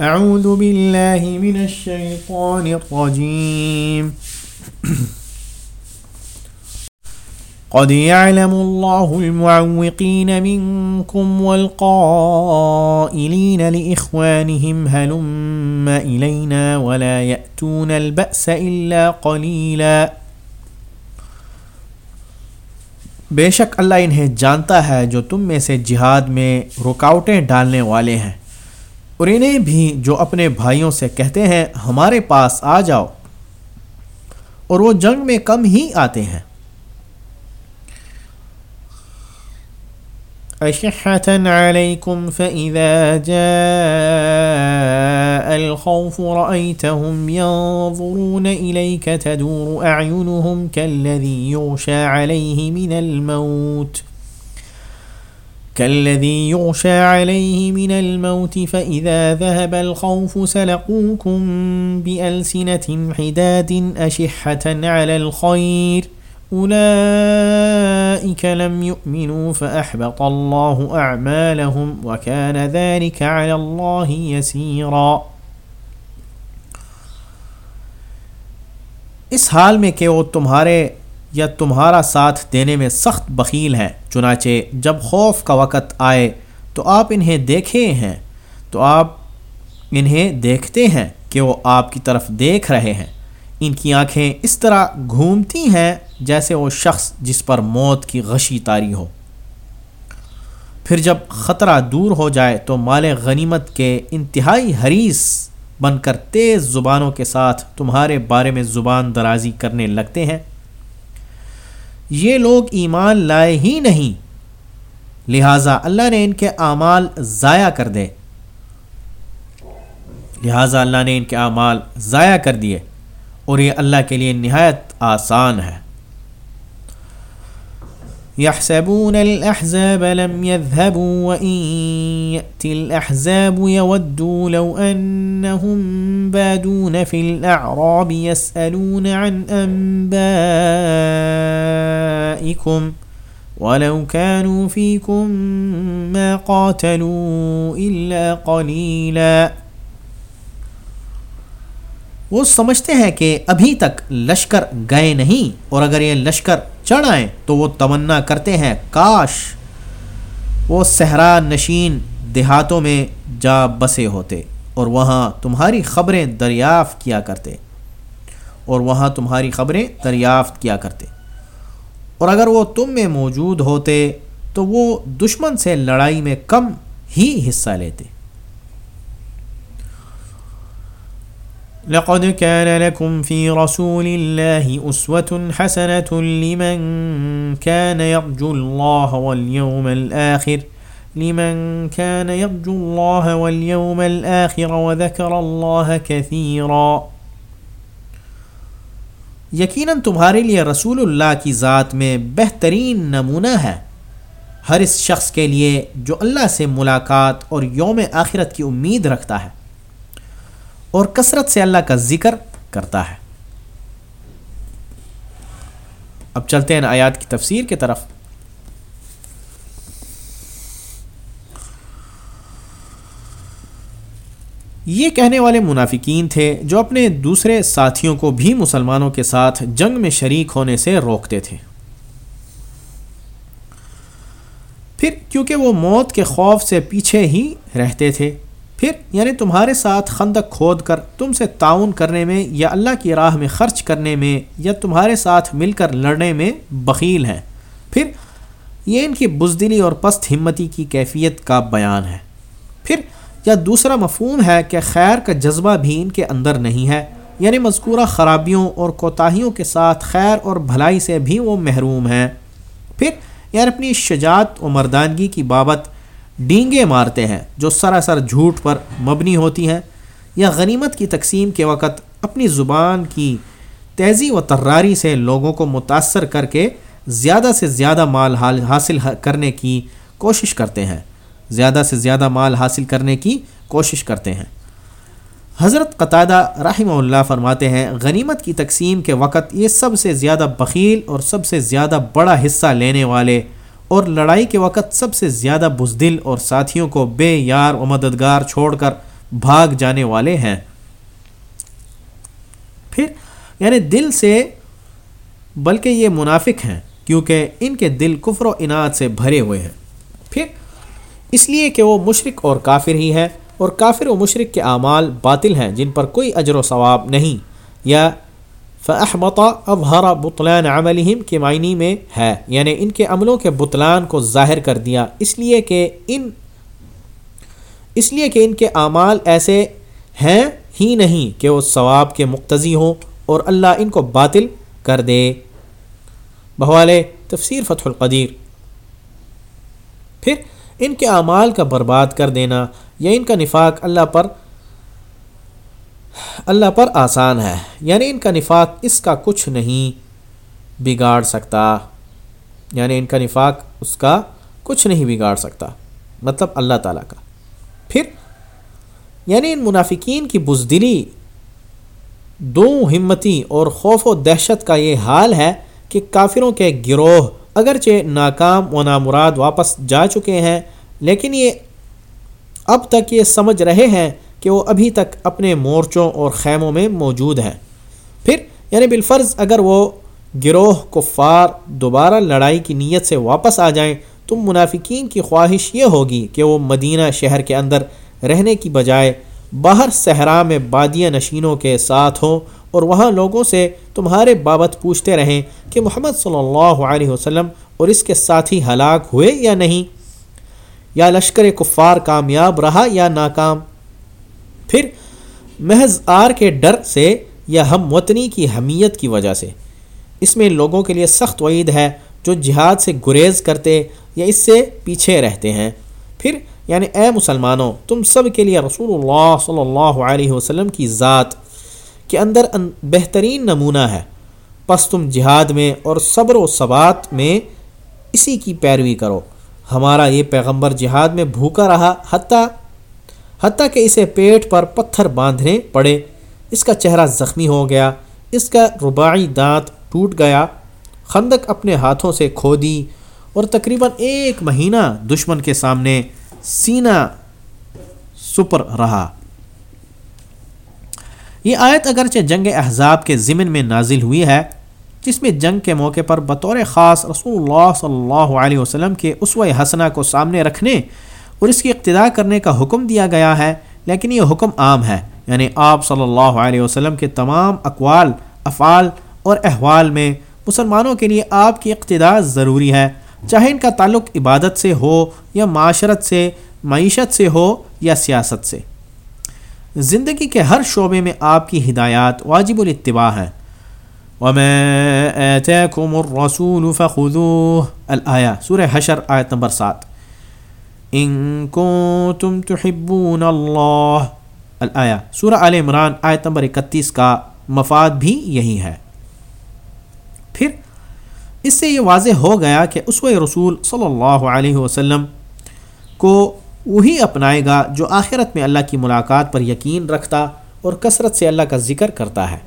أعوذ بالله من الشيطان الرجيم. قد يعلم الله المعوقين منكم والقائلين لإخوانهم، هلم إلينا ولا يأتون البأس إلا قليلا. بے شک اللہ انہیں جانتا ہے جو تم میں سے جہاد میں رکاوٹیں ڈالنے والے ہیں۔ اور انہیں بھی جو اپنے بھائیوں سے کہتے ہیں، ہمارے پاس آ جاؤ۔ اور وہ جنگ میں کم ہی آتے ہیں۔ أشحة عليكم فإذا جاء الخوف رأيتهم ينظرون إليك تدور أعينهم كالذي يغشى عليه من الموت كالذي يغشى عليه من الموت فإذا ذهب الخوف سلقوكم بألسنة حداد أشحة على الخير. أولئك لم يؤمنوا فأحبط الله أعمالهم وكان ذلك على الله يسيرا. اس حال میں کہ وہ تمہارے یا تمہارا ساتھ دینے میں سخت بخیل ہیں، چنانچہ جب خوف کا وقت آئے تو آپ انہیں دیکھے ہیں۔ تو آپ انہیں دیکھتے ہیں کہ وہ آپ کی طرف دیکھ رہے ہیں۔ ان کی آنکھیں اس طرح گھومتی ہیں جیسے وہ شخص جس پر موت کی غشی تاری ہو۔ پھر جب خطرہ دور ہو جائے تو مال غنیمت کے انتہائی حریث بن کر تیز زبانوں کے ساتھ تمہارے بارے میں زبان درازی کرنے لگتے ہیں۔ یہ لوگ ایمان لائے ہی نہیں۔ لہٰذا اللہ نے ان کے اعمال ضائع کر دے۔ لہٰذا اللہ نے ان کے اعمال ضائع کر دیے اور یہ اللہ کے لیے نہایت آسان ہے۔ يحسبون الأحزاب لم يذهبوا وإن يأتي الأحزاب يودوا لو أنهم بادون في الأعراب يسألون عن أنبائكم ولو كانوا فيكم ما قاتلوا إلا قليلاً وہ سمجھتے ہیں کہ ابھی تک لشکر گئے نہیں اور اگر یہ لشکر چڑھ آئیں تو وہ تمنا کرتے ہیں۔ کاش وہ صحرا نشین دیہاتوں میں جا بسے ہوتے اور وہاں تمہاری خبریں دریافت کیا کرتے۔ اور وہاں تمہاری خبریں دریافت کیا کرتے۔ اور اگر وہ تم میں موجود ہوتے تو وہ دشمن سے لڑائی میں کم ہی حصہ لیتے۔ لقد كان لكم في رسول الله أسوة حسنة لمن كان يرجو الله واليوم الآخر، لمن كان يرجو الله واليوم الآخر وذكر الله كثيرا. یقیناً تمہارے لیے رسول اللہ کی ذات میں بہترین نمونہ ہے۔ ہر اس شخص کے لیے جو اللہ سے ملاقات اور یوم آخرت کی امید رکھتا ہے۔ اور کثرت سے اللہ کا ذکر کرتا ہے۔ اب چلتے ہیں آیات کی تفسیر کی طرف۔ یہ کہنے والے منافقین تھے جو اپنے دوسرے ساتھیوں کو بھی مسلمانوں کے ساتھ جنگ میں شریک ہونے سے روکتے تھے۔ پھر کیونکہ وہ موت کے خوف سے پیچھے ہی رہتے تھے پھر یعنی تمہارے ساتھ خندق کھود کر تم سے تعاون کرنے میں یا اللہ کی راہ میں خرچ کرنے میں یا تمہارے ساتھ مل کر لڑنے میں بخیل ہیں۔ پھر یہ ان کی بزدلی اور پست ہمتی کی کیفیت کا بیان ہے۔ پھر یا دوسرا مفہوم ہے کہ خیر کا جذبہ بھی ان کے اندر نہیں ہے یعنی مذکورہ خرابیوں اور کوتاہیوں کے ساتھ خیر اور بھلائی سے بھی وہ محروم ہیں۔ پھر یعنی اپنی شجاعت و مردانگی کی بابت ڈینگے مارتے ہیں جو سراسر جھوٹ پر مبنی ہوتی ہیں یا غنیمت کی تقسیم کے وقت اپنی زبان کی تیزی و تراری سے لوگوں کو متاثر کر کے زیادہ سے زیادہ مال حاصل کرنے کی کوشش کرتے ہیں۔ زیادہ سے زیادہ مال حاصل کرنے کی کوشش کرتے ہیں۔ حضرت قطادہ رحمہ اللہ فرماتے ہیں، غنیمت کی تقسیم کے وقت یہ سب سے زیادہ بخیل اور سب سے زیادہ بڑا حصہ لینے والے اور لڑائی کے وقت سب سے زیادہ بزدل اور ساتھیوں کو بے یار و مددگار چھوڑ کر بھاگ جانے والے ہیں۔ پھر یعنی دل سے بلکہ یہ منافق ہیں، کیونکہ ان کے دل کفر و انعت سے بھرے ہوئے ہیں۔ پھر، اس لیے کہ وہ مشرق اور کافر ہی ہے اور کافر و مشرق کے اعمال باطل ہیں، جن پر کوئی اجر و ثواب نہیں، یا فحمۃ ابہرا بطلان عملہم کے معنی میں ہے۔ یعنی ان کے عملوں کے بطلان کو ظاہر کر دیا۔ اس لیے کہ ان اس لیے کہ ان کے اعمال ایسے ہیں ہی نہیں کہ وہ ثواب کے مقتضی ہوں اور اللہ ان کو باطل کر دے۔ بہوالے تفسیر فتح القدیر۔ پھر ان کے اعمال کا برباد کر دینا یا ان کا نفاق اللہ پر اللہ پر آسان ہے یعنی ان کا نفاق اس کا کچھ نہیں بگاڑ سکتا۔ یعنی ان کا نفاق اس کا کچھ نہیں بگاڑ سکتا مطلب اللہ تعالیٰ کا۔ پھر یعنی ان منافقین کی بزدلی، دو ہمتی اور خوف و دہشت کا یہ حال ہے کہ کافروں کے گروہ اگرچہ ناکام و نامراد واپس جا چکے ہیں، لیکن یہ اب تک یہ سمجھ رہے ہیں کہ وہ ابھی تک اپنے مورچوں اور خیموں میں موجود ہیں۔ پھر یعنی بالفرض اگر وہ گروہ، کفار دوبارہ لڑائی کی نیت سے واپس آ جائیں، تو منافقین کی خواہش یہ ہوگی کہ وہ مدینہ شہر کے اندر رہنے کی بجائے باہر صحرا میں بادیہ نشینوں کے ساتھ ہوں اور وہاں لوگوں سے تمہارے بابت پوچھتے رہیں کہ محمد صلی اللہ علیہ وسلم اور اس کے ساتھی ہلاک ہوئے یا نہیں؟ یا لشکر کفار کامیاب رہا یا ناکام؟ پھر محض آر کے ڈر سے یا ہم وطنی کی حمیت کی وجہ سے۔ اس میں لوگوں کے لیے سخت وعید ہے جو جہاد سے گریز کرتے یا اس سے پیچھے رہتے ہیں۔ پھر یعنی اے مسلمانوں، تم سب کے لیے رسول اللہ صلی اللہ علیہ وسلم کی ذات کے اندر بہترین نمونہ ہے۔ پس تم جہاد میں اور صبر و ثبات میں اسی کی پیروی کرو۔ ہمارا یہ پیغمبر جہاد میں بھوکا رہا، حتیٰ حتیٰ کہ اسے پیٹ پر پتھر باندھنے پڑے۔ اس کا چہرہ زخمی ہو گیا۔ اس کا رباعی دانت ٹوٹ گیا۔ خندق اپنے ہاتھوں سے کھو دی اور تقریباً ایک مہینہ دشمن کے سامنے سینہ سپر رہا۔ یہ آیت اگرچہ جنگ احزاب کے ضمن میں نازل ہوئی ہے، جس میں جنگ کے موقع پر بطور خاص رسول اللہ صلی اللہ علیہ وسلم کے اسوہ حسنہ کو سامنے رکھنے اور اس کی اقتدا کرنے کا حکم دیا گیا ہے، لیکن یہ حکم عام ہے۔ یعنی آپ صلی اللہ علیہ وسلم کے تمام اقوال، افعال اور احوال میں مسلمانوں کے لیے آپ کی اقتدا ضروری ہے۔ چاہے ان کا تعلق عبادت سے ہو یا معاشرت سے، معیشت سے ہو یا سیاست سے۔ زندگی کے ہر شعبے میں آپ کی ہدایات واجب الاتباع ہیں۔ وما آتاكم الرسول فخذوه۔ الآية سورة حشر، آیت نمبر سات۔ ان كنتم تحبون اللہ الآية سورہ آل عمران آیت نمبر اکتیس کا مفاد بھی یہی ہے. پھر اس سے یہ واضح ہو گیا کہ اسوہ رسول صلی اللہ علیہ وسلم کو وہی اپنائے گا جو آخرت میں اللہ کی ملاقات پر یقین رکھتا اور کثرت سے اللہ کا ذکر کرتا ہے.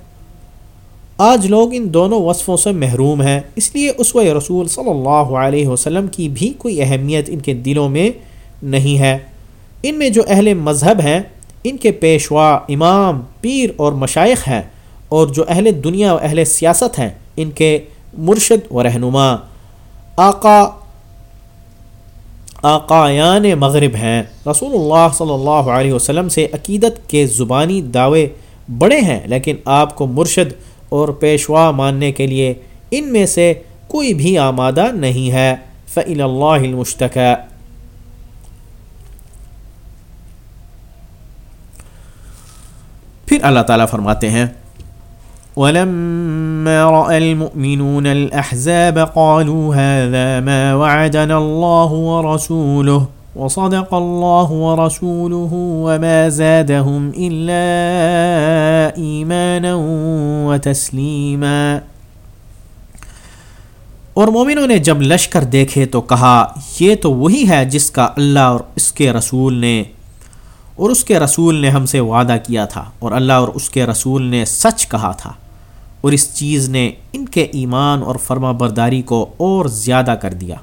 آج لوگ ان دونوں وصفوں سے محروم ہیں، اس لیے اسوہ رسول صلی اللہ علیہ وسلم کی بھی کوئی اہمیت ان کے دلوں میں نہیں ہے۔ ان میں جو اہل مذہب ہیں، ان کے پیشوا امام، پیر اور مشائق ہیں، اور جو اہل دنیا و اہل سیاست ہیں، ان کے مرشد و رہنما۔ آقا، آقایان مغرب ہیں۔ رسول اللہ صلی اللہ علیہ وسلم سے عقیدت کے زبانی دعوے بڑے ہیں، لیکن آپ کو مرشد اور پیشوا ماننے کے لیے ان میں سے کوئی بھی آمادہ نہیں ہے۔ فعل اللہ المشتق پھر اللہ تعالیٰ فرماتے ہیں، ولما رأى المؤمنون الأحزاب قالوا هذا ما وعدنا الله ورسوله، وصدق الله ورسوله وما زادهم إلا إيمانا وتسليما۔ اور مومنوں نے جب لشکر دیکھے تو کہا، یہ تو وہی ہے جس کا اللہ اور اس کے رسول نے اور اس کے رسول نے ہم سے وعدہ کیا تھا اور اللہ اور اس کے رسول نے سچ کہا تھا۔ اور اس چیز نے ان کے ایمان اور فرما برداری کو اور زیادہ کر دیا۔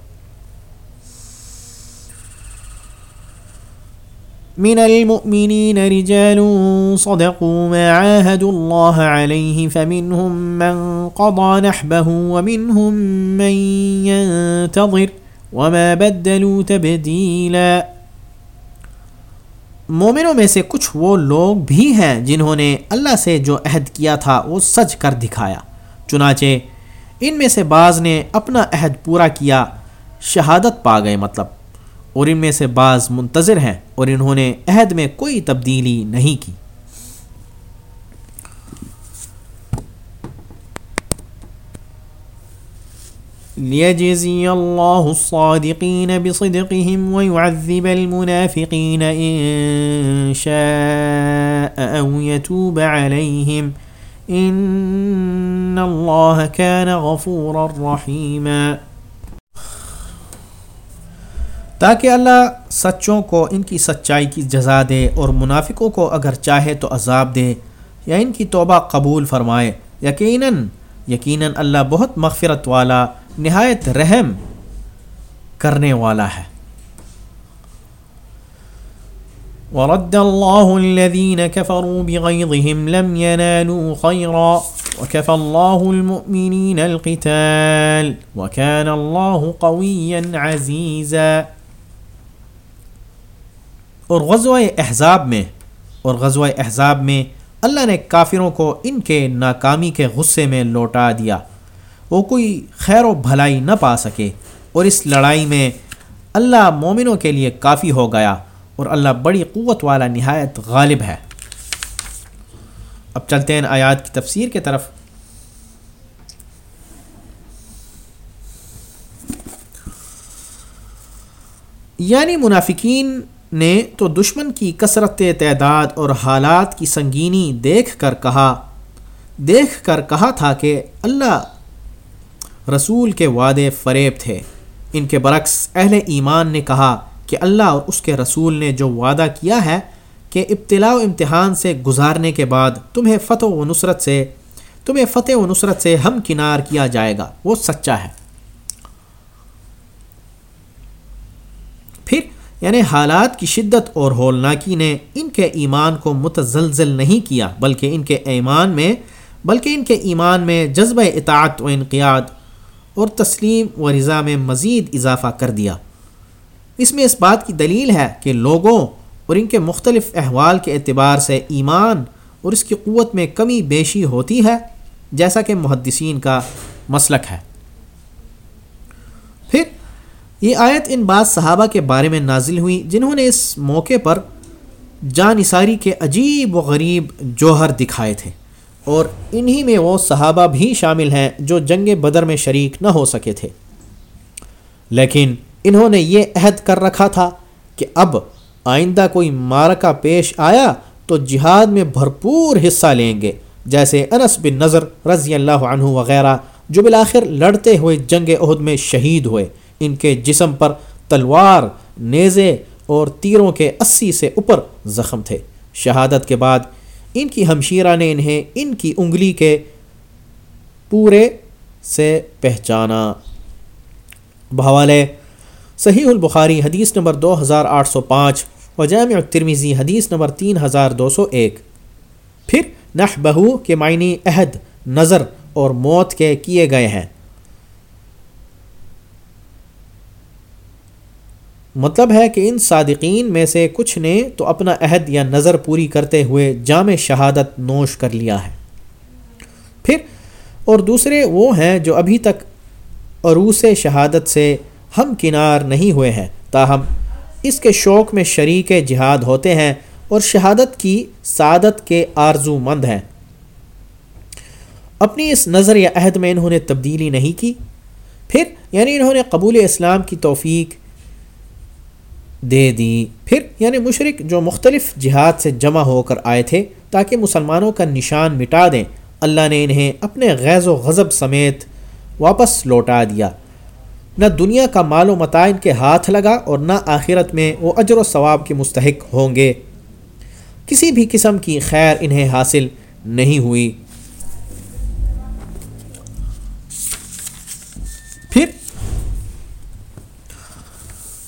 من المؤمنين رجال صدقوا ما عاهدوا الله عليه فمنهم من قضى نحبه ومنهم من ينتظر وما بدلوا تبديلا۔ مومنوں میں سے کچھ وہ لوگ بھی ہیں جنہوں نے اللہ سے جو عہد کیا تھا وہ سچ کر دکھایا۔ چنانچہ ان میں سے بعض نے اپنا عہد پورا کیا، شہادت پا گئے مطلب۔ اور ان میں سے بعض منتظر ہیں اور انہوں نے عہد میں کوئی تبدیلی نہیں کی۔ ليجزي الله الصادقين بصدقهم ويعذب المنافقين إن شاء أو يتوب عليهم إن الله كان غفورا رحيما۔ تاکہ اللہ سچوں کو، ان کی سچائی کی جزا دے اور منافقوں کو اگر چاہے تو عذاب دے یا ان کی توبہ قبول فرمائے۔ یقیناً یقیناً اللہ بہت مغفرت والا نہایت رحم کرنے والا ہے۔ ورد الله الذين كفروا بغيظهم لم ينالوا خيرا وكفى الله المؤمنين القتال وكان الله قويا عزيزا اور غزوہ احزاب میں اور غزوہ احزاب میں اللہ نے کافروں کو ان کے ناکامی کے غصے میں لوٹا دیا۔ وہ کوئی خیر و بھلائی نہ پا سکے۔ اور اس لڑائی میں اللہ مومنوں کے لیے کافی ہو گیا اور اللہ بڑی قوت والا نہایت غالب ہے۔ اب چلتے ہیں آیات کی تفسیر کے طرف۔ یعنی منافقین نے تو دشمن کی کثرت تعداد اور حالات کی سنگینی دیکھ کر کہا، دیکھ کر کہا تھا کہ اللہ رسول کے وعدے فریب تھے۔ ان کے برعکس اہل ایمان نے کہا کہ اللہ اور اس کے رسول نے جو وعدہ کیا ہے کہ ابتلاء و امتحان سے گزارنے کے بعد تمہیں فتح و نصرت سے، تمہیں فتح و نصرت سے ہم کنار کیا جائے گا، وہ سچا ہے۔ پھر یعنی حالات کی شدت اور ہولناکی نے ان کے ایمان کو متزلزل نہیں کیا، بلکہ ان کے ایمان میں، بلکہ ان کے ایمان میں جذبہ اطاعت و انقیاد اور تسلیم و رضا میں مزید اضافہ کر دیا۔ اس میں اس بات کی دلیل ہے کہ لوگوں اور ان کے مختلف احوال کے اعتبار سے ایمان اور اس کی قوت میں کمی بیشی ہوتی ہے، جیسا کہ محدثین کا مسلک ہے۔ پھر یہ آیت ان بعض صحابہ کے بارے میں نازل ہوئی جنہوں نے اس موقع پر جان کے عجیب و غریب جوہر دکھائے تھے۔ اور انہی میں وہ صحابہ بھی شامل ہیں جو جنگ بدر میں شریک نہ ہو سکے تھے۔ لیکن انہوں نے یہ عہد کر رکھا تھا کہ اب آئندہ کوئی مارکہ پیش آیا تو جہاد میں بھرپور حصہ لیں گے، جیسے انس بن نظر رضی اللہ عنہ وغیرہ جو بالآخر لڑتے ہوئے جنگ عہد میں شہید ہوئے۔ ان کے جسم پر تلوار، نیزے اور تیروں کے اسی سے اوپر زخم تھے۔ شہادت کے بعد ان کی ہمشیرہ نے انہیں ان کی انگلی کے پورے سے پہچانا۔ بحوالے صحیح البخاری حدیث نمبر دو ہزار آٹھ سو پانچ و جامع ترمیزی حدیث نمبر تین ہزار دو سو ایک۔ پھر نح بہو کے معنی عہد، نظر اور موت کے کیے گئے ہیں۔ مطلب ہے کہ ان صادقین میں سے کچھ نے تو اپنا عہد یا نظر پوری کرتے ہوئے جامع شہادت نوش کر لیا ہے۔ پھر، اور دوسرے وہ ہیں جو ابھی تک عروس شہادت سے ہم کنار نہیں ہوئے ہیں۔ تاہم، اس کے شوق میں شریک جہاد ہوتے ہیں اور شہادت کی سعادت کے آرزو مند ہیں۔ اپنی اس نظر یا عہد میں انہوں نے تبدیلی نہیں کی۔ پھر یعنی انہوں نے قبول اسلام کی توفیق دے دی۔ پھر یعنی مشرق جو مختلف جہاد سے جمع ہو کر آئے تھے تاکہ مسلمانوں کا نشان مٹا دیں، اللہ نے انہیں اپنے غیظ و غضب سمیت واپس لوٹا دیا۔ نہ دنیا کا مال و متع ان کے ہاتھ لگا اور نہ آخرت میں وہ اجر و ثواب کے مستحق ہوں گے۔ کسی بھی قسم کی خیر انہیں حاصل نہیں ہوئی۔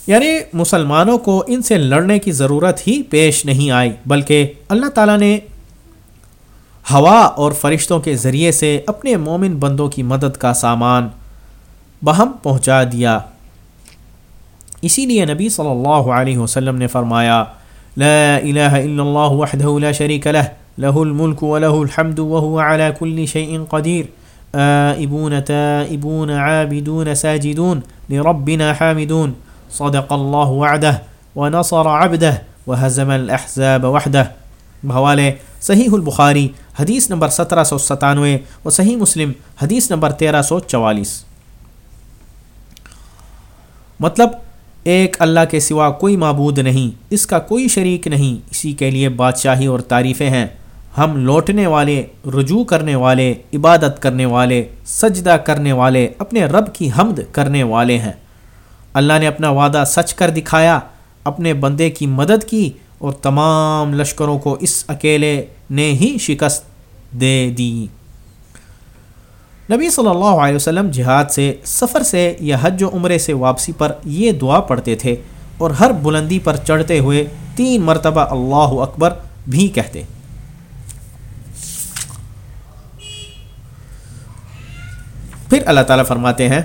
یعنی مسلمانوں کو ان سے لڑنے کی ضرورت ہی پیش نہیں آئی، بلکہ اللہ تعالیٰ نے ہوا اور فرشتوں کے ذریعے سے اپنے مومن بندوں کی مدد کا سامان بہم پہنچا دیا۔ اسی لیے نبی صلی اللہ علیہ وسلم نے فرمایا، لا الہ الا اللہ وحدہ لا شریک لہ له الملك وله الحمد وهو على كل شيء قدير آئبون، تائبون، عابدون، ساجدون، لربنا حامدون۔ صدق الله وعده ونصر عبده وهزم الأحزاب وحده. بحوالے صحیح البخاری، حدیث نمبر سترہ سو ستانوے و صحیح مسلم، حدیث نمبر تیرہ سو چوالیس. مطلب ایک اللہ کے سوا کوئی معبود نہیں، اس کا کوئی شریک نہیں، اسی کے لیے بادشاہی اور تعریفیں ہیں. ہم لوٹنے والے، رجوع کرنے والے، عبادت کرنے والے، سجدہ کرنے والے، اپنے رب کی حمد کرنے والے ہیں. اللہ نے اپنا وعدہ سچ کر دکھایا، اپنے بندے کی مدد کی اور تمام لشکروں کو اس اکیلے نے ہی شکست دے دی۔ نبی صلی اللہ علیہ وسلم جہاد سے، سفر سے یا حج و عمرے سے واپسی پر یہ دعا پڑھتے تھے اور ہر بلندی پر چڑھتے ہوئے تین مرتبہ اللہ اکبر بھی کہتے۔ پھر اللہ تعالیٰ فرماتے ہیں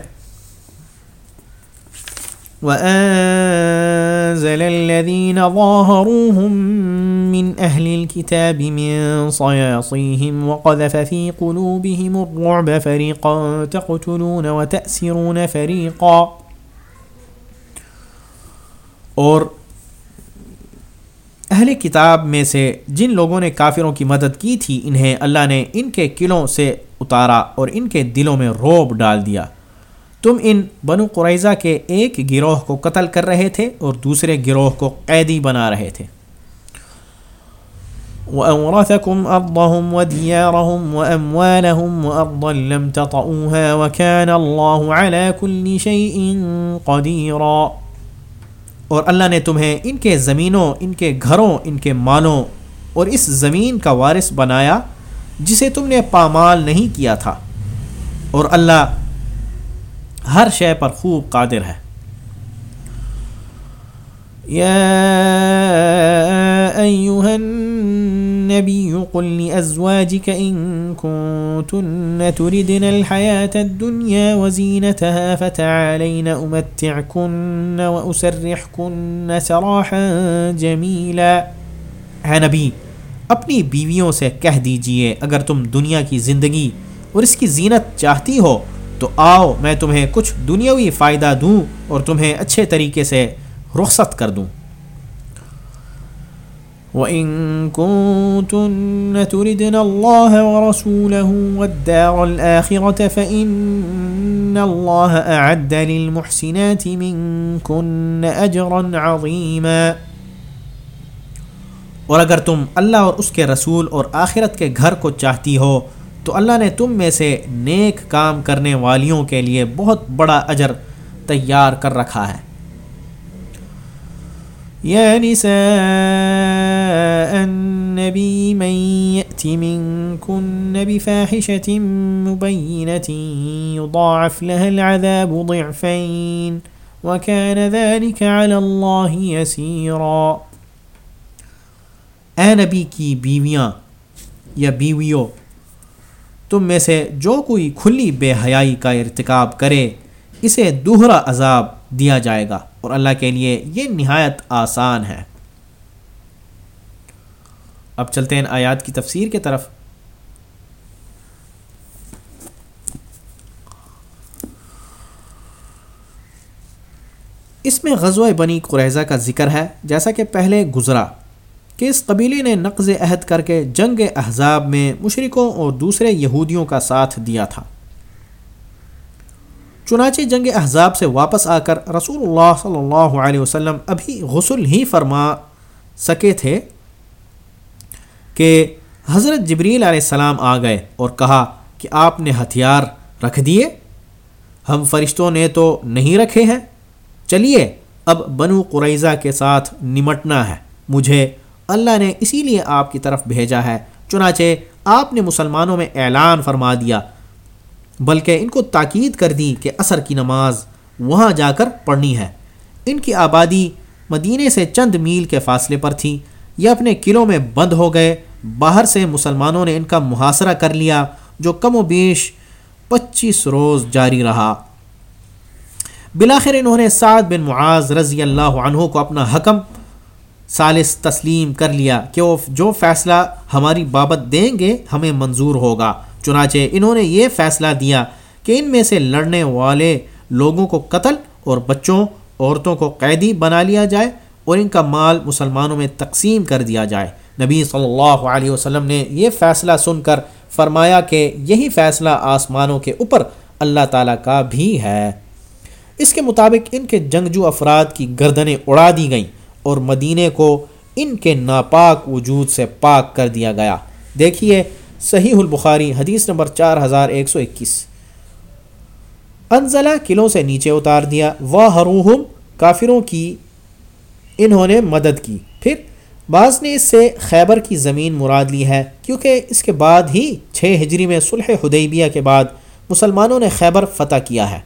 وَأَنزَلَ الَّذِينَ ظَاهَرُوهُم مِّنْ أَهْلِ الْكِتَابِ مِنْ صَيَاصِيهِمْ وَقَذَفَ فِي قُلُوبِهِمُ الرُّعْبَ فَرِيقًا تَقْتُلُونَ وَتَأْسِرُونَ فَرِيقًا اور اہل کتاب میں سے جن لوگوں نے کافروں کی مدد کی تھی، انہیں اللہ نے ان کے قلعوں سے اتارا اور ان کے دلوں میں روب ڈال دیا۔ تم ان بنو قریضہ کے ایک گروہ کو قتل کر رہے تھے اور دوسرے گروہ کو قیدی بنا رہے تھے۔ وَأَوْرَثَكُمْ أَرْضَهُمْ وَدِيَارَهُمْ وَأَمْوَالَهُمْ وَأَرْضًا لَمْ تَطَعُوهَا وَكَانَ اللَّهُ عَلَى كُلِّ شَيْءٍ قَدِيرًا۔ اور اللہ نے تمہیں ان کے زمینوں، ان کے گھروں، ان کے مالوں اور اس زمین کا وارث بنایا جسے تم نے پامال نہیں کیا تھا۔ اور اللہ ہر شے پر خوب قادر ہے۔ یا ایوہ النبي قل لأزواجك إن كنتن تردن الحياة الدنيا وزينتها فتعالين أمتعكن وأسرحكن سراحا جميلا اے نبی، اپنی بیویوں سے کہہ دیجیے اگر تم دنیا کی زندگی اور اس کی زینت چاہتی ہو۔ تو آؤ، میں تمہیں کچھ دنیاوی فائدہ دوں اور تمہیں اچھے طریقے سے رخصت کر دوں۔ وَإِن كُنتُنَّ تُرِدْنَ اللَّهَ وَرَسُولَهُ وَالدَّارَ الْآخِرَةَ فَإِنَّ اللَّهَ أَعَدَّ لِلْمُحْسِنَاتِ مِنكُنَّ أَجْرًا عَظِيمًا۔ اور اگر تم اللہ اور اس کے رسول اور آخرت کے گھر کو چاہتی ہو تو اللہ نے تم میں سے نیک کام کرنے والیوں کے لیے بہت بڑا اجر تیار کر رکھا ہے۔ يا نساء النبي من يأت منكن بفاحشة مبينة يضاعف لها العذاب ضعفين وكان ذلك على الله يسيرا اے نبی کی بیویاں یا بیویوں تم میں سے جو کوئی کھلی بے حیائی کا ارتکاب کرے، اسے دوہرا عذاب دیا جائے گا۔ اور اللہ کے لیے یہ نہایت آسان ہے۔ اب چلتے ہیں آیات کی تفسیر کی طرف۔ اس میں غزوہ بنی قریضہ کا ذکر ہے، جیسا کہ پہلے گزرا۔ کہ اس قبیلے نے نقض عہد کر کے جنگ احزاب میں مشرقوں اور دوسرے یہودیوں کا ساتھ دیا تھا۔ چنانچہ جنگ احزاب سے واپس آ کر رسول اللہ صلی اللہ علیہ وسلم ابھی غسل ہی فرما سکے تھے کہ حضرت جبریل علیہ السلام آ گئے اور کہا کہ آپ نے ہتھیار رکھ دیے، ہم فرشتوں نے تو نہیں رکھے ہیں۔ چلیے، اب بنو قریضہ کے ساتھ نمٹنا ہے، مجھے اللہ نے اسی لیے آپ کی طرف بھیجا ہے، چنانچہ آپ نے مسلمانوں میں اعلان فرما دیا، بلکہ ان کو تاکید کر دی کہ عصر کی نماز وہاں جا کر پڑھنی ہے۔ ان کی آبادی مدینے سے چند میل کے فاصلے پر تھی، یہ اپنے قلعوں میں بند ہو گئے۔ باہر سے مسلمانوں نے ان کا محاصرہ کر لیا، جو کم و بیش پچیس روز جاری رہا۔ بلاخر انہوں نے سعد بن معاذ رضی اللہ عنہ کو اپنا حکم سالس تسلیم کر لیا کہ وہ جو فیصلہ ہماری بابت دیں گے ہمیں منظور ہوگا۔ چنانچہ انہوں نے یہ فیصلہ دیا کہ ان میں سے لڑنے والے لوگوں کو قتل اور بچوں، عورتوں کو قیدی بنا لیا جائے اور ان کا مال مسلمانوں میں تقسیم کر دیا جائے۔ نبی صلی اللہ علیہ وسلم نے یہ فیصلہ سن کر فرمایا کہ یہی فیصلہ آسمانوں کے اوپر اللہ تعالیٰ کا بھی ہے۔ اس کے مطابق ان کے جنگجو افراد کی گردنیں اڑا دی گئیں۔ اور مدینے کو ان کے ناپاک وجود سے پاک کر دیا گیا۔ دیکھیے صحیح البخاری حدیث نمبر چار ہزار ایک سو اکیس۔ انزلہ قلعوں سے نیچے اتار دیا۔ وہ حروہم کافروں کی انہوں نے مدد کی۔ پھر بعض نے اس سے خیبر کی زمین مراد لی ہے، کیونکہ اس کے بعد ہی چھ ہجری میں صلح حدیبیہ کے بعد مسلمانوں نے خیبر فتح کیا ہے۔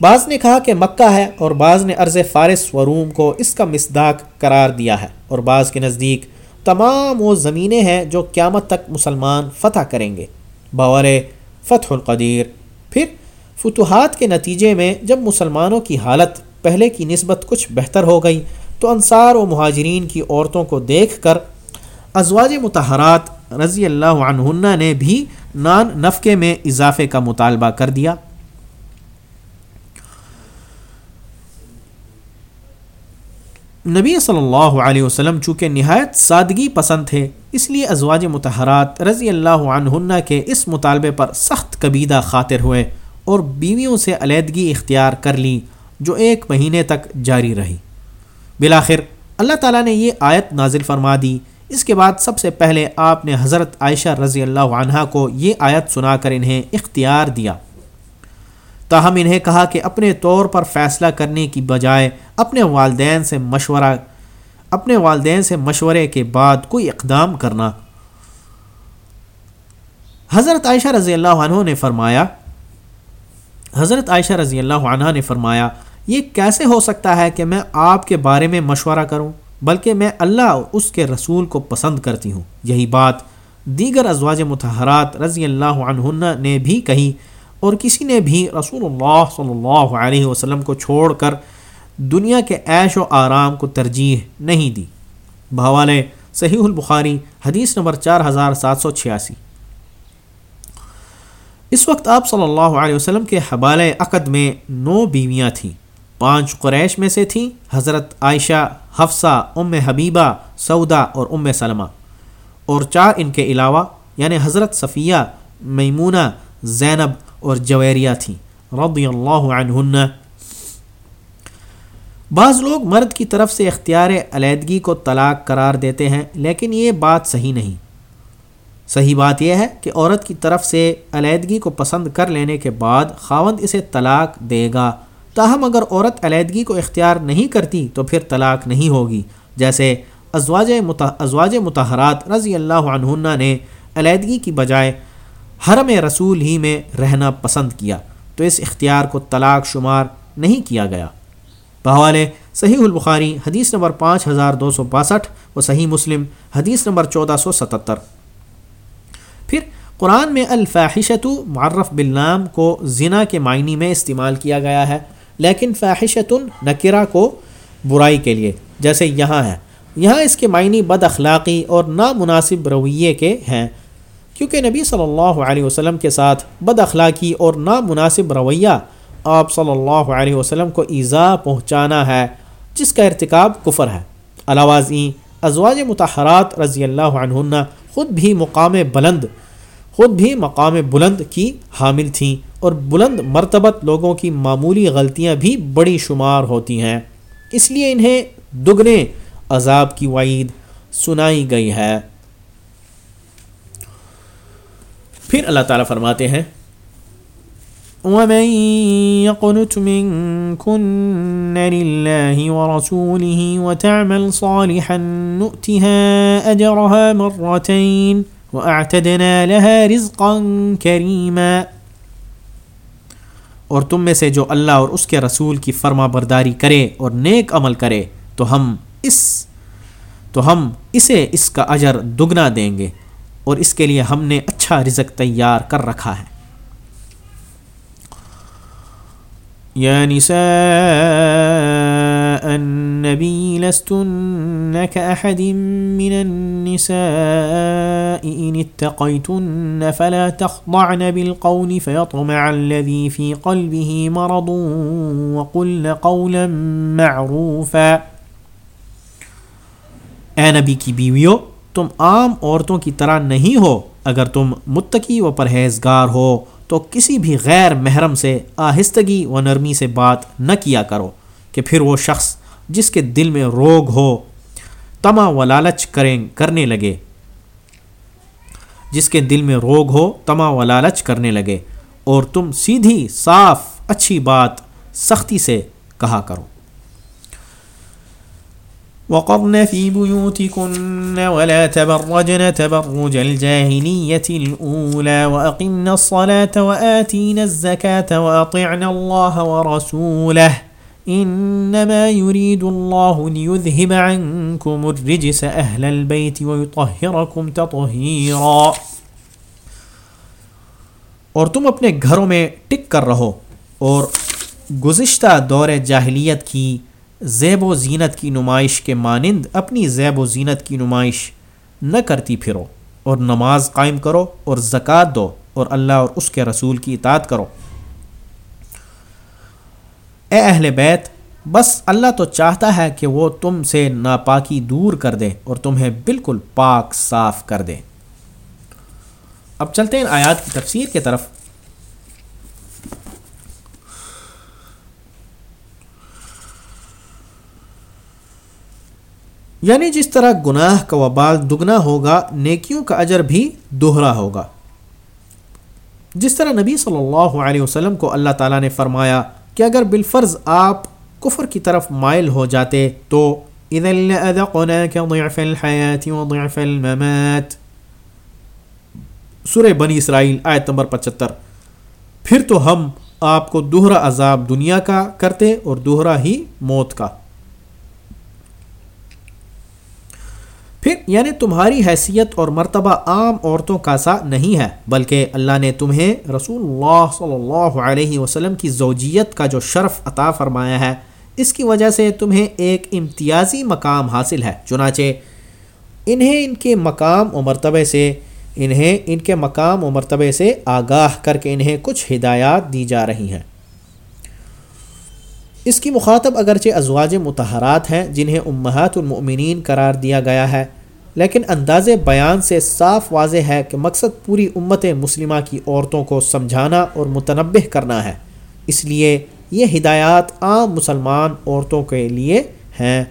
بعض نے کہا کہ مکہ ہے اور بعض نے عرض فارس و روم کو اس کا مصداق قرار دیا ہے اور بعض کے نزدیک تمام وہ زمینیں ہیں جو قیامت تک مسلمان فتح کریں گے۔ بور فتح القدیر۔ پھر فتوحات کے نتیجے میں جب مسلمانوں کی حالت پہلے کی نسبت کچھ بہتر ہو گئی تو انصار و مہاجرین کی عورتوں کو دیکھ کر ازواج متحرات رضی اللہ عنہ نے بھی نان نفقے میں اضافے کا مطالبہ کر دیا۔ نبی صلی اللہ علیہ وسلم چونکہ نہایت سادگی پسند تھے، اس لیے ازواج متحرات رضی اللہ عنہ کے اس مطالبے پر سخت کبیدہ خاطر ہوئے اور بیویوں سے علیحدگی اختیار کر لی جو ایک مہینے تک جاری رہی۔ بلاخر اللہ تعالیٰ نے یہ آیت نازل فرما دی۔ اس کے بعد سب سے پہلے آپ نے حضرت عائشہ رضی اللہ عنہ کو یہ آیت سنا کر انہیں اختیار دیا۔ تاہم انہیں کہا کہ اپنے طور پر فیصلہ کرنے کی بجائے اپنے والدین سے مشورہ اپنے والدین سے مشورے کے بعد کوئی اقدام کرنا۔ حضرت عائشہ رضی اللہ عنہ نے فرمایا حضرت عائشہ رضی اللہ عنہ نے فرمایا، یہ کیسے ہو سکتا ہے کہ میں آپ کے بارے میں مشورہ کروں، بلکہ میں اللہ اور اس کے رسول کو پسند کرتی ہوں؟ یہی بات دیگر ازواج متحرات رضی اللہ عنہ نے بھی کہی۔ اور کسی نے بھی رسول اللہ صلی اللہ علیہ وسلم کو چھوڑ کر دنیا کے عیش و آرام کو ترجیح نہیں دی۔ بھوالے صحیح البخاری حدیث نمبر چار ہزار سات سو چھیاسی۔ اس وقت آپ صلی اللہ علیہ وسلم کے حوالے عقد میں نو بیویاں تھیں۔ پانچ قریش میں سے تھیں، حضرت عائشہ، حفصہ، ام حبیبہ سودا اور ام سلمہ۔ اور چار ان کے علاوہ یعنی حضرت صفیہ، میمونہ، زینب اور جویریہ تھیں۔ رضی اللہ عنہن۔ بعض لوگ مرد کی طرف سے اختیار علیحدگی کو طلاق قرار دیتے ہیں، لیکن یہ بات صحیح نہیں۔ صحیح بات یہ ہے کہ عورت کی طرف سے علیحدگی کو پسند کر لینے کے بعد خاوند اسے طلاق دے گا۔ تاہم اگر عورت علیحدگی کو اختیار نہیں کرتی تو پھر طلاق نہیں ہوگی۔ جیسے ازواج ازواج متحرات رضی اللہ عنہ نے علیحدگی کی بجائے حرم رسول ہی میں رہنا پسند کیا تو اس اختیار کو طلاق شمار نہیں کیا گیا۔ بحوالے صحیح البخاری حدیث نمبر پانچ ہزار دو سو باسٹھ و صحیح مسلم حدیث نمبر چودہ سو ستتر۔ پھر قرآن میں الفاحشت معرف بالنام کو زنا کے معنی میں استعمال کیا گیا ہے، لیکن فاحشت نکرہ کو برائی کے لیے، جیسے یہاں ہے۔ یہاں اس کے معنی بد اخلاقی اور نامناسب رویے کے ہیں۔ کیونکہ نبی صلی اللہ علیہ وسلم کے ساتھ بد اخلاقی اور نامناسب رویہ آپ صلی اللہ علیہ وسلم کو ایزا پہنچانا ہے، جس کا ارتکاب کفر ہے۔ علاوازیں ازواج متحرات رضی اللہ عنہ خود بھی مقام بلند، خود بھی مقام بلند کی حامل تھیں اور بلند مرتبت لوگوں کی معمولی غلطیاں بھی بڑی شمار ہوتی ہیں۔ اس لیے انہیں دگنے عذاب کی وعید سنائی گئی ہے۔ پھر اللہ تعالیٰ فرماتے ہیں، ومن يقنت منكن لله ورسوله وتعمل صالحا نؤتها أجرها مرتين وأعتدنا لها رزقا كريما۔ اور تم میں سے جو اللہ اور اس کے رسول کی فرما برداری کرے اور نیک عمل کرے، تو ہم اس، تو ہم اسے اس کا اجر دگنا دیں گے۔ اور اس کے لیے ہم نے اچھا رزق تیار کر رکھا ہے۔ يا نساء النبي لستن كأحد من النساء إن اتقيتن فلا تخضعن بالقول فيطمع الذي في قلبه مرض وقلن قولا معروفا۔ اے نبی کی بیویوں تم عام عورتوں کی طرح نہیں ہو۔ اگر تم متقی و پرہیزگار ہو، تو کسی بھی غیر محرم سے آہستگی و نرمی سے بات نہ کیا کرو کہ پھر وہ شخص جس کے دل میں روگ ہو، تما و لالچ کریں کرنے لگے۔ جس کے دل میں روگ ہو، تما و لالچ کرنے لگے۔ اور تم سیدھی، صاف، اچھی بات سختی سے کہا کرو۔ وقرن في بيوتكن ولا تبرجن تبرج الجاهلية الأولى وأقمنا الصلاة وآتينا الزكاة وأطعنا الله ورسوله إنما يريد الله ليذهب عنكم الرجس أهل البيت ويطهركم تطهيرا اور تم اپنے گھروں میں ٹک کر رہو اور گزشتہ دور جاہلیت کی زیب و زینت کی نمائش کے مانند اپنی زیب و زینت کی نمائش نہ کرتی پھرو اور نماز قائم کرو اور زکوٰۃ دو اور اللہ اور اس کے رسول کی اطاعت کرو۔ اے اہل بیت، بس اللہ تو چاہتا ہے کہ وہ تم سے ناپاکی دور کر دے اور تمہیں بالکل پاک صاف کر دے۔ اب چلتے ہیں آیات کی تفسیر کی طرف۔ یعنی جس طرح گناہ کا وبال دگنا ہوگا، نیکیوں کا اجر بھی دوہرا ہوگا۔ جس طرح نبی صلی اللہ علیہ وسلم کو اللہ تعالیٰ نے فرمایا کہ اگر بالفرض آپ کفر کی طرف مائل ہو جاتے تو سر بنی اسرائیل آیت نمبر پچہتر۔ پھر تو ہم آپ کو دوہرا عذاب دنیا کا کرتے اور دوہرا ہی موت کا۔ پھر یعنی تمہاری حیثیت اور مرتبہ عام عورتوں کا سا نہیں ہے، بلکہ اللہ نے تمہیں رسول اللہ صلی اللہ علیہ وسلم کی زوجیت کا جو شرف عطا فرمایا ہے، اس کی وجہ سے تمہیں ایک امتیازی مقام حاصل ہے۔ چنانچہ انہیں ان کے مقام و مرتبے سے، انہیں ان کے مقام و مرتبے سے آگاہ کر کے انہیں کچھ ہدایات دی جا رہی ہیں۔ اس کی مخاطب اگرچہ ازواج متحرات ہیں جنہیں امہات المؤمنین قرار دیا گیا ہے، لیکن انداز بیان سے صاف واضح ہے کہ مقصد پوری امت مسلمہ کی عورتوں کو سمجھانا اور متنبع کرنا ہے۔ اس لیے یہ ہدایات عام مسلمان عورتوں کے لیے ہیں۔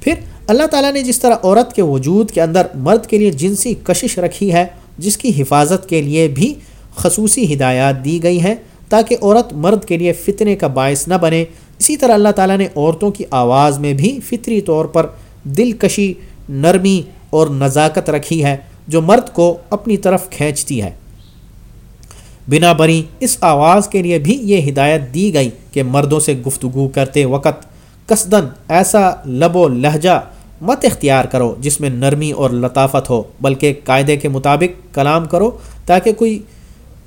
پھر اللہ تعالیٰ نے جس طرح عورت کے وجود کے اندر مرد کے لیے جنسی کشش رکھی ہے، جس کی حفاظت کے لیے بھی خصوصی ہدایات دی گئی ہیں۔ تاکہ عورت مرد کے لیے فتنے کا باعث نہ بنے۔ اسی طرح اللہ تعالیٰ نے عورتوں کی آواز میں بھی فطری طور پر دلکشی، نرمی اور نزاکت رکھی ہے، جو مرد کو اپنی طرف کھینچتی ہے۔ بنا بری اس آواز کے لیے بھی یہ ہدایت دی گئی کہ مردوں سے گفتگو کرتے وقت کسدن ایسا لب و لہجہ مت اختیار کرو جس میں نرمی اور لطافت ہو، بلکہ قاعدے کے مطابق کلام کرو تاکہ کوئی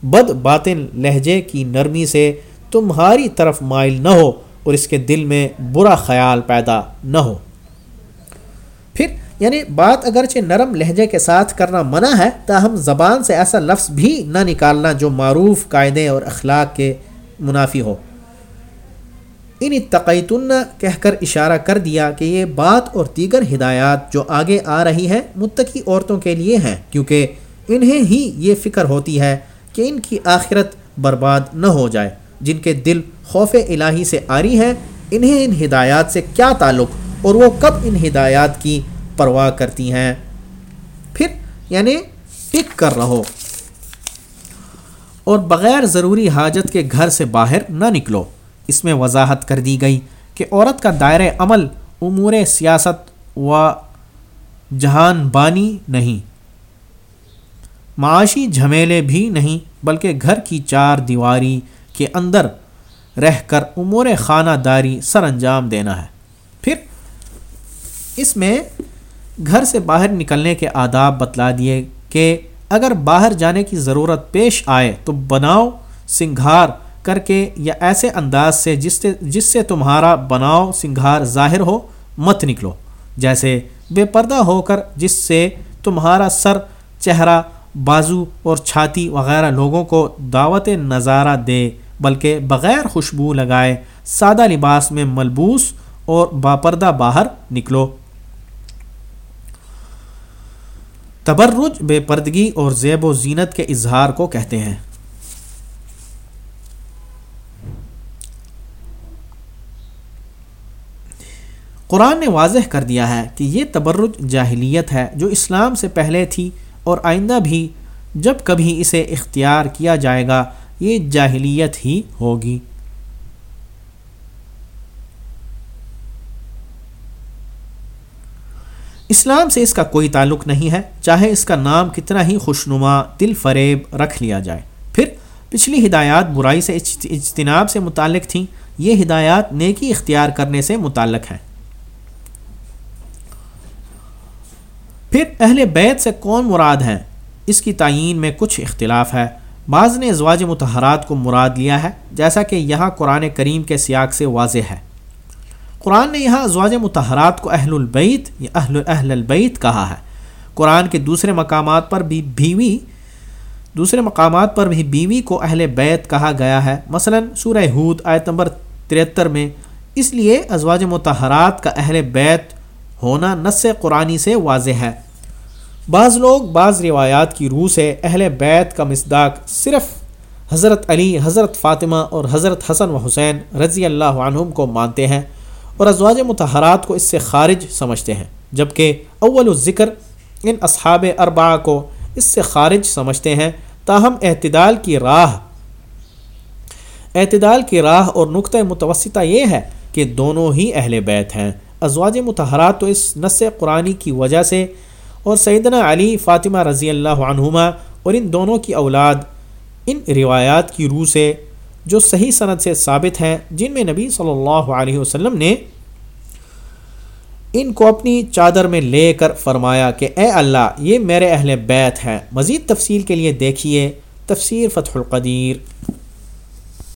بد باطن لہجے کی نرمی سے تمہاری طرف مائل نہ ہو اور اس کے دل میں برا خیال پیدا نہ ہو۔ پھر یعنی بات اگرچہ نرم لہجے کے ساتھ کرنا منع ہے، تاہم زبان سے ایسا لفظ بھی نہ نکالنا جو معروف قاعدے اور اخلاق کے منافی ہو۔ ان اتقیتن کہہ کر اشارہ کر دیا کہ یہ بات اور دیگر ہدایات جو آگے آ رہی ہیں، متقی عورتوں کے لیے ہیں، کیونکہ انہیں ہی یہ فکر ہوتی ہے کہ ان کی آخرت برباد نہ ہو جائے۔ جن کے دل خوف الہی سے آری ہیں، انہیں ان ہدایات سے کیا تعلق؟ اور وہ کب ان ہدایات کی پرواہ کرتی ہیں؟ پھر یعنی ٹک کر رہو۔ اور بغیر ضروری حاجت کے گھر سے باہر نہ نکلو۔ اس میں وضاحت کر دی گئی کہ عورت کا دائرۂ عمل امور سیاست و جہان بانی نہیں۔ معاشی جھمیلے بھی نہیں، بلکہ گھر کی چار دیواری کے اندر رہ کر امور خانہ داری سر انجام دینا ہے۔ پھر اس میں گھر سے باہر نکلنے کے آداب بتلا دیے کہ اگر باہر جانے کی ضرورت پیش آئے تو بناؤ، سنگھار کر کے یا ایسے انداز سے جس سے جس سے تمہارا بناؤ سنگھار ظاہر ہو، مت نکلو۔ جیسے بے پردہ ہو کر جس سے تمہارا سر، چہرہ بازو اور چھاتی وغیرہ لوگوں کو دعوت نظارہ دے، بلکہ بغیر خوشبو لگائے سادہ لباس میں ملبوس اور باپردہ باہر نکلو۔ تبرج، بے پردگی اور زیب و زینت کے اظہار کو کہتے ہیں۔ قرآن نے واضح کر دیا ہے کہ یہ تبرج جاہلیت ہے جو اسلام سے پہلے تھی۔ اور آئندہ بھی جب کبھی اسے اختیار کیا جائے گا، یہ جاہلیت ہی ہوگی۔ اسلام سے اس کا کوئی تعلق نہیں ہے، چاہے اس کا نام کتنا ہی خوشنما دل فریب رکھ لیا جائے۔ پھر پچھلی ہدایات برائی سے اجتناب سے متعلق تھیں، یہ ہدایات نیکی اختیار کرنے سے متعلق ہیں۔ پھر اہل بیت سے کون مراد ہیں؟ اس کی تعین میں کچھ اختلاف ہے۔ بعض نے ازواج متحرات کو مراد لیا ہے، جیسا کہ یہاں قرآن کریم کے سیاق سے واضح ہے۔ قرآن نے یہاں ازواج متحرات کو اہل البیت یا اہل اہل البیت کہا ہے۔ قرآن کے دوسرے مقامات پر بھی بیوی، دوسرے مقامات پر بھی بیوی کو اہل بیت کہا گیا ہے۔ مثلا سورہ ہود آیت نمبر تریہتر میں، اس لیے ازواج متحرات کا اہل بیت ہونا نس قرآنی سے واضح ہے۔ بعض لوگ بعض روایات کی روح سے اہل بیت کا مصداق صرف حضرت علی، حضرت فاطمہ اور حضرت حسن و حسین رضی اللہ عنہم کو مانتے ہیں اور ازواج متحرات کو اس سے خارج سمجھتے ہیں، جبکہ اول الذکر ان اصحاب اربع کو اس سے خارج سمجھتے ہیں۔ تاہم اعتدال کی راہ، اعتدال کی راہ اور نقطۂ متوسطہ یہ ہے کہ دونوں ہی اہل بیت ہیں۔ ازواج متحرات تو اس نس قرآنی کی وجہ سے اور سیدنا علی فاطمہ رضی اللہ عنہما اور ان دونوں کی اولاد ان روایات کی روح سے جو صحیح صنعت سے ثابت ہیں، جن میں نبی صلی اللہ علیہ وسلم نے ان کو اپنی چادر میں لے کر فرمایا کہ اے اللہ، یہ میرے اہل بیت ہیں۔ مزید تفصیل کے لیے دیکھیے تفسیر فتح القدیر۔